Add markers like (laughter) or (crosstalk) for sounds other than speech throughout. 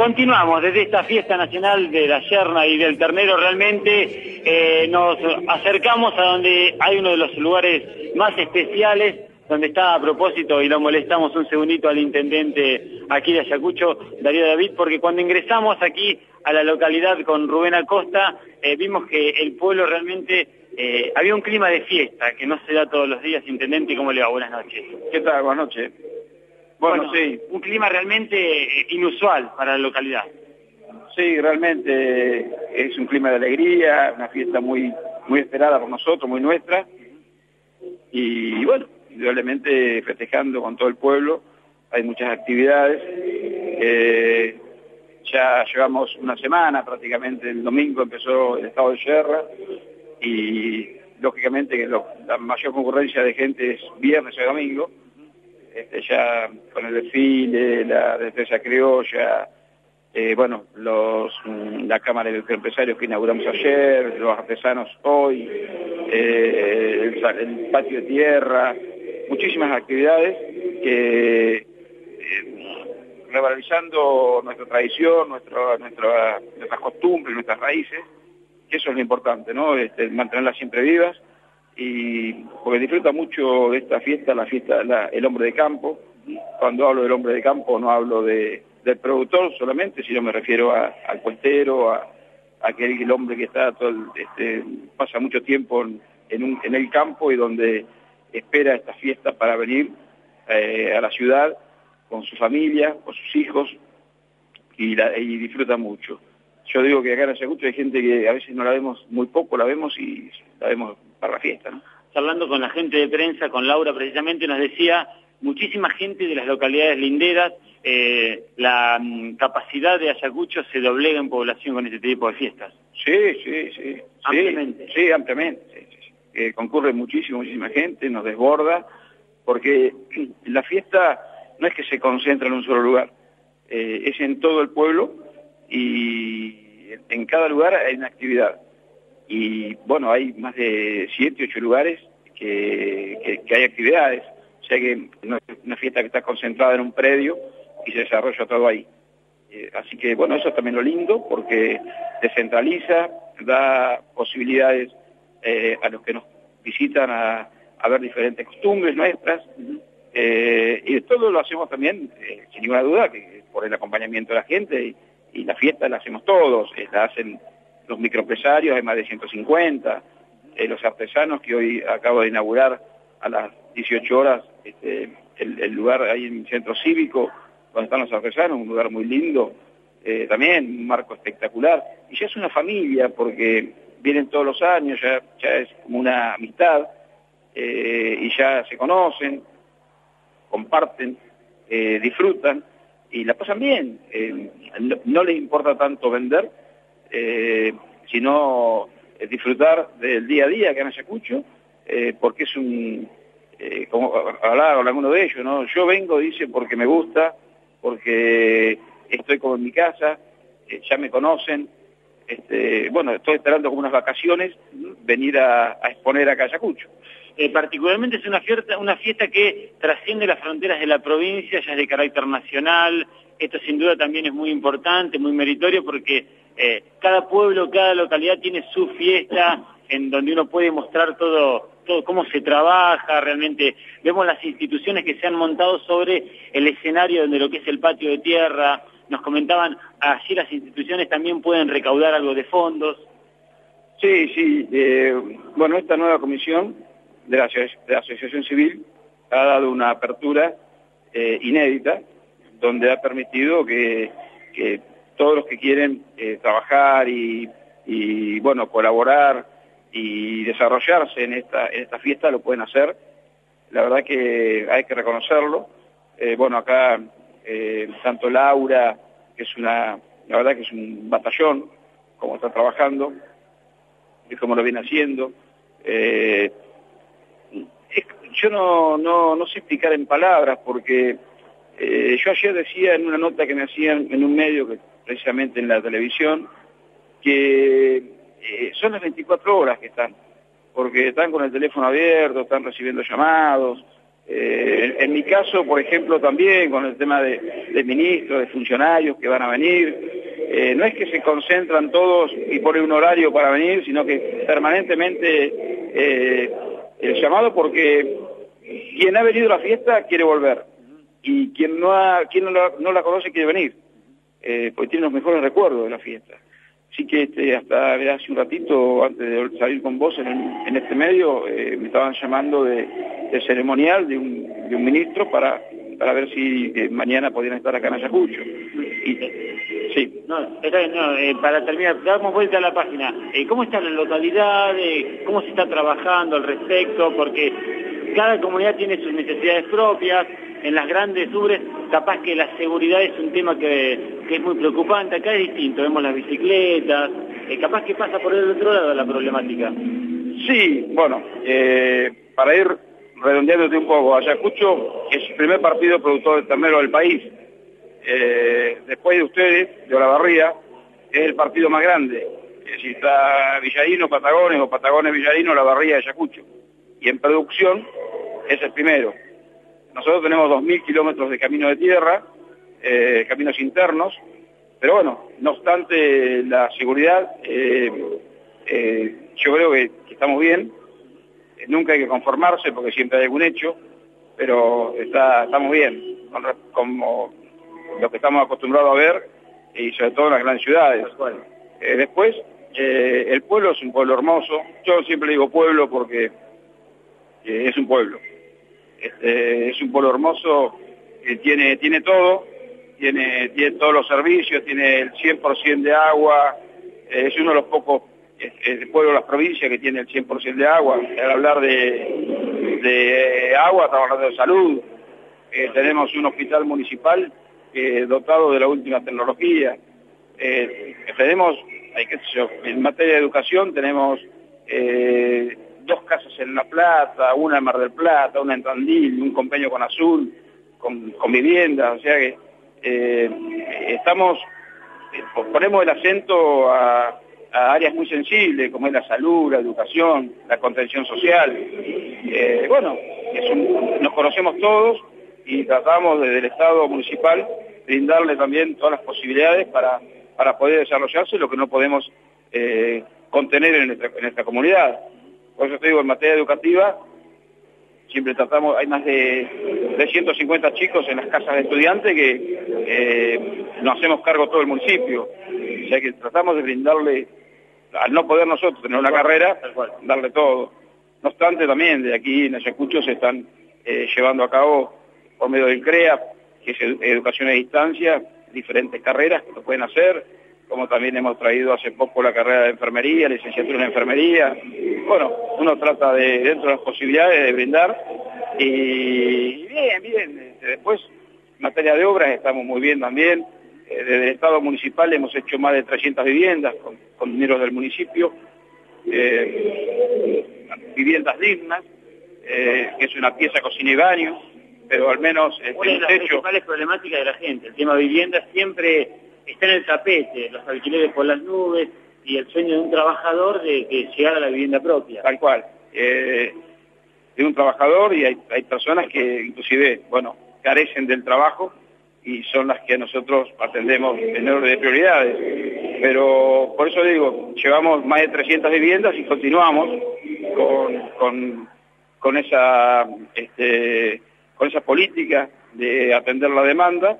Continuamos desde esta fiesta nacional de la yerna y del ternero. Realmente eh, nos acercamos a donde hay uno de los lugares más especiales, donde está a propósito, y lo molestamos un segundito al intendente aquí de Ayacucho, Darío David, porque cuando ingresamos aquí a la localidad con Rubén Acosta, eh, vimos que el pueblo realmente eh, había un clima de fiesta que no se da todos los días. Intendente, ¿cómo le va? Buenas noches. ¿Qué tal? Buenas noches. Bueno, sí. Un clima realmente eh, inusual para la localidad. Sí, realmente es un clima de alegría, una fiesta muy, muy esperada por nosotros, muy nuestra. Y, bueno, indudablemente festejando con todo el pueblo, hay muchas actividades. Eh, ya llevamos una semana prácticamente, el domingo empezó el estado de guerra y lógicamente que la mayor concurrencia de gente es viernes y domingo este, ya con el desfile, la defensa criolla, eh, bueno, los, mm, la Cámara de Empresarios que inauguramos ayer, los artesanos hoy, eh, el, patio de tierra, muchísimas actividades que eh, revalorizando nuestra tradición, nuestra, nuestras costumbres, nuestras raíces, que eso es lo importante, ¿no? Este, mantenerlas siempre vivas y porque disfruta mucho de esta fiesta, la fiesta el hombre de campo. Cuando hablo del hombre de campo no hablo de, del productor solamente, sino me refiero al puestero, a, aquel el hombre que está todo este, pasa mucho tiempo en, en, el campo y donde espera esta fiesta para venir eh, a la ciudad con su familia, con sus hijos y, la, y disfruta mucho. Yo digo que acá en Ayacucho hay gente que a veces no la vemos muy poco, la vemos y la vemos para la fiesta. ¿no? Hablando con la gente de prensa, con Laura precisamente, nos decía muchísima gente de las localidades linderas, eh, la mm, capacidad de Ayacucho se doblega en población con este tipo de fiestas. Sí, sí, sí. Ampliamente. Sí, ampliamente. Eh, concurre muchísimo, muchísima gente, nos desborda, porque (clears throat) la fiesta no es que se concentra en un solo lugar, eh, es en todo el pueblo y en cada lugar hay una actividad. Y bueno, hay más de siete, ocho lugares que, hay actividades. O sea que no es una fiesta que está concentrada en un predio y se desarrolla todo ahí. Eh, así que bueno, eso es también lo lindo porque descentraliza, da posibilidades eh, a los que nos visitan a, ver diferentes costumbres nuestras. Eh, y todo lo hacemos también, sin ninguna duda, que por el acompañamiento de la gente y la fiesta la hacemos todos, eh, la hacen los microempresarios, hay más de 150, eh, los artesanos que hoy acabo de inaugurar a las 18 horas este, el, lugar ahí en el centro cívico, donde están los artesanos, un lugar muy lindo, eh, también un marco espectacular, y ya es una familia porque vienen todos los años, ya, es como una amistad, y ya se conocen, comparten, disfrutan, y la pasan bien. Eh, no, les importa tanto vender, eh, sino eh, disfrutar del día a día que en Ayacucho, porque es un, como hablaba con alguno de ellos, ¿no? Yo vengo, dice, porque me gusta, porque estoy como en mi casa, ya me conocen, este, bueno, estoy esperando como unas vacaciones venir a, exponer a Ayacucho. Eh, particularmente es una fiesta, una fiesta que trasciende las fronteras de la provincia, ya es de carácter nacional, esto sin duda también es muy importante, muy meritorio porque eh, cada pueblo, cada localidad tiene su fiesta en donde uno puede mostrar todo, todo cómo se trabaja realmente. Vemos las instituciones que se han montado sobre el escenario de lo que es el patio de tierra. Nos comentaban, allí las instituciones también pueden recaudar algo de fondos. Sí, sí. Eh, bueno, esta nueva comisión de la, Asociación Civil ha dado una apertura eh, inédita donde ha permitido que, todos los que quieren eh, trabajar y, bueno colaborar y desarrollarse en esta, en esta fiesta lo pueden hacer. La verdad que hay que reconocerlo. Bueno, acá tanto Laura, es una, la verdad que es un batallón, como está trabajando, y como lo viene haciendo. Yo no, no, no sé explicar en palabras porque eh, yo ayer decía en una nota que me hacían en un medio, que precisamente en la televisión, que eh, son las 24 horas que están, porque están con el teléfono abierto, están recibiendo llamados, Eh, en mi caso, por ejemplo, también con el tema de, ministros, de funcionarios que van a venir, eh, no es que se concentran todos y ponen un horario para venir, sino que permanentemente eh, el llamado porque quien ha venido a la fiesta quiere volver y quien no, ha, quien no, la, no la conoce quiere venir, porque tiene los mejores recuerdos de la fiesta. Así que este, hasta hace un ratito, antes de salir con vos en, este medio, eh, me estaban llamando de, ceremonial de un, ministro para, para ver si eh, mañana podían estar acá en Ayacucho. Y, sí. No, eh, para terminar, damos vuelta a la página. ¿Cómo está la localidad? ¿Cómo se está trabajando al respecto? Porque cada comunidad tiene sus necesidades propias en las grandes ubres, capaz que la seguridad es un tema que, es muy preocupante. Acá es distinto, vemos las bicicletas, eh, capaz que pasa por el otro lado la problemática. Sí, bueno, eh, para ir redondeándote un poco, Ayacucho es el primer partido productor de ternero del país. Eh, después de ustedes, de Olavarría, es el partido más grande. Si está Villarino, Patagones o Patagones, Villarino, Olavarría, Ayacucho. Y en producción es el primero. Nosotros tenemos 2.000 kilómetros de camino de tierra, eh, caminos internos, pero bueno, no obstante la seguridad, eh, yo creo que, estamos bien, nunca hay que conformarse porque siempre hay algún hecho, pero está, estamos bien, como lo que estamos acostumbrados a ver, y sobre todo en las grandes ciudades. después, el pueblo es un pueblo hermoso, yo siempre digo pueblo porque es un pueblo. Este, es un pueblo hermoso que tiene, tiene todo, tiene, tiene todos los servicios, tiene el 100% de agua, eh, es uno de los pocos pueblos de las provincias que tiene el 100% de agua. Al hablar de, de agua, estamos hablando de salud. Eh, tenemos un hospital municipal eh, dotado de la última tecnología. tenemos, hay que, en materia de educación, tenemos dos casas en La Plata, una en Mar del Plata, una en Tandil, un convenio con Azul, con, con viviendas, o sea que eh, estamos, eh, ponemos el acento a, áreas muy sensibles, como es la salud, la educación, la contención social. Eh, bueno, nos conocemos todos y tratamos desde el Estado municipal brindarle también todas las posibilidades para, para poder desarrollarse lo que no podemos contener en nuestra, comunidad. Por eso te digo, en materia educativa, siempre tratamos, hay más de 350 chicos en las casas de estudiantes que eh, nos hacemos cargo todo el municipio. O sea que tratamos de brindarle, al no poder nosotros tener una carrera, darle todo. No obstante, también de aquí en Ayacucho se están eh, llevando a cabo, por medio del CREA, que es educación a distancia, diferentes carreras que lo pueden hacer, como también hemos traído hace poco la carrera de enfermería, licenciatura en enfermería. Bueno, uno trata de, dentro de las posibilidades, de brindar. Y bien, bien. Este, después, en materia de obras, estamos muy bien también. Eh, desde el Estado municipal hemos hecho más de 300 viviendas con, con dinero del municipio. Eh, viviendas dignas, eh, que es una pieza cocina y baño, pero al menos... Una de las principales problemáticas de la gente, el tema vivienda siempre está en el tapete, los alquileres por las nubes y el sueño de un trabajador de que llegar a la vivienda propia. Tal cual. Eh, de un trabajador y hay, personas que inclusive, bueno, carecen del trabajo y son las que nosotros atendemos en orden de prioridades. Pero por eso digo, llevamos más de 300 viviendas y continuamos con, con, esa, este, con esa política de atender la demanda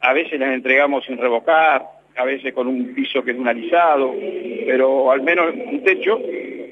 a veces las entregamos sin revocar, a veces con un piso que es unalizado, pero al menos un techo,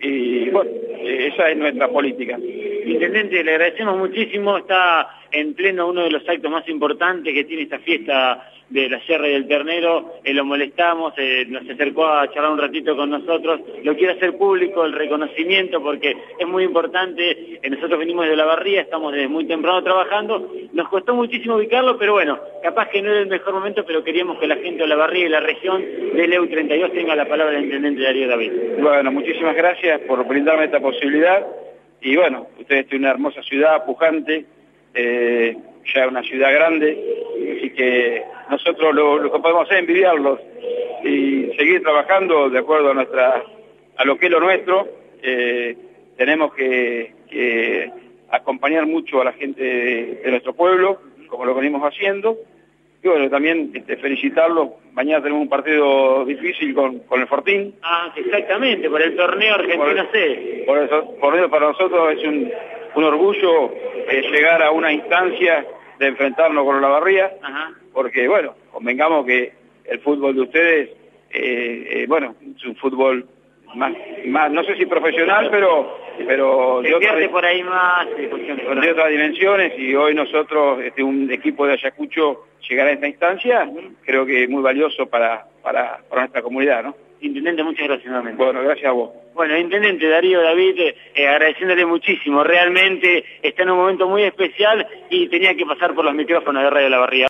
y bueno, esa es nuestra política. Intendente, le agradecemos muchísimo, está en pleno uno de los actos más importantes que tiene esta fiesta de la Sierra y del Ternero, eh, lo molestamos, eh, nos acercó a charlar un ratito con nosotros, lo quiere hacer público el reconocimiento porque es muy importante, eh, nosotros venimos de la barría, estamos desde muy temprano trabajando, nos costó muchísimo ubicarlo, pero bueno, capaz que no era el mejor momento, pero queríamos que la gente de la barría y la región del EU32 tenga la palabra del Intendente Darío David. Bueno, muchísimas gracias por brindarme esta posibilidad. Y bueno, ustedes tienen una hermosa ciudad, pujante, ya una ciudad grande, así que nosotros lo, que podemos hacer es envidiarlos y seguir trabajando de acuerdo a nuestra a lo que es lo nuestro. Eh, tenemos que, acompañar mucho a la gente de, nuestro pueblo, como lo venimos haciendo. Y bueno, también este, felicitarlos. Mañana tenemos un partido difícil con, con el Fortín. Ah, exactamente, por el torneo argentino C. Por eso, por eso para nosotros es un, un orgullo eh, llegar a una instancia de enfrentarnos con la barría, porque bueno, convengamos que el fútbol de ustedes, eh, eh, bueno, es un fútbol más, más, no sé si profesional, pero pero de, otra, por ahí más de otras dimensiones y hoy nosotros, este, un equipo de Ayacucho llegar a esta instancia, creo que es muy valioso para, para, para nuestra comunidad, ¿no? Intendente, muchas gracias nuevamente. Bueno, gracias a vos. Bueno, Intendente Darío David, eh, agradeciéndole muchísimo. Realmente está en un momento muy especial y tenía que pasar por los micrófonos de Radio La Barría.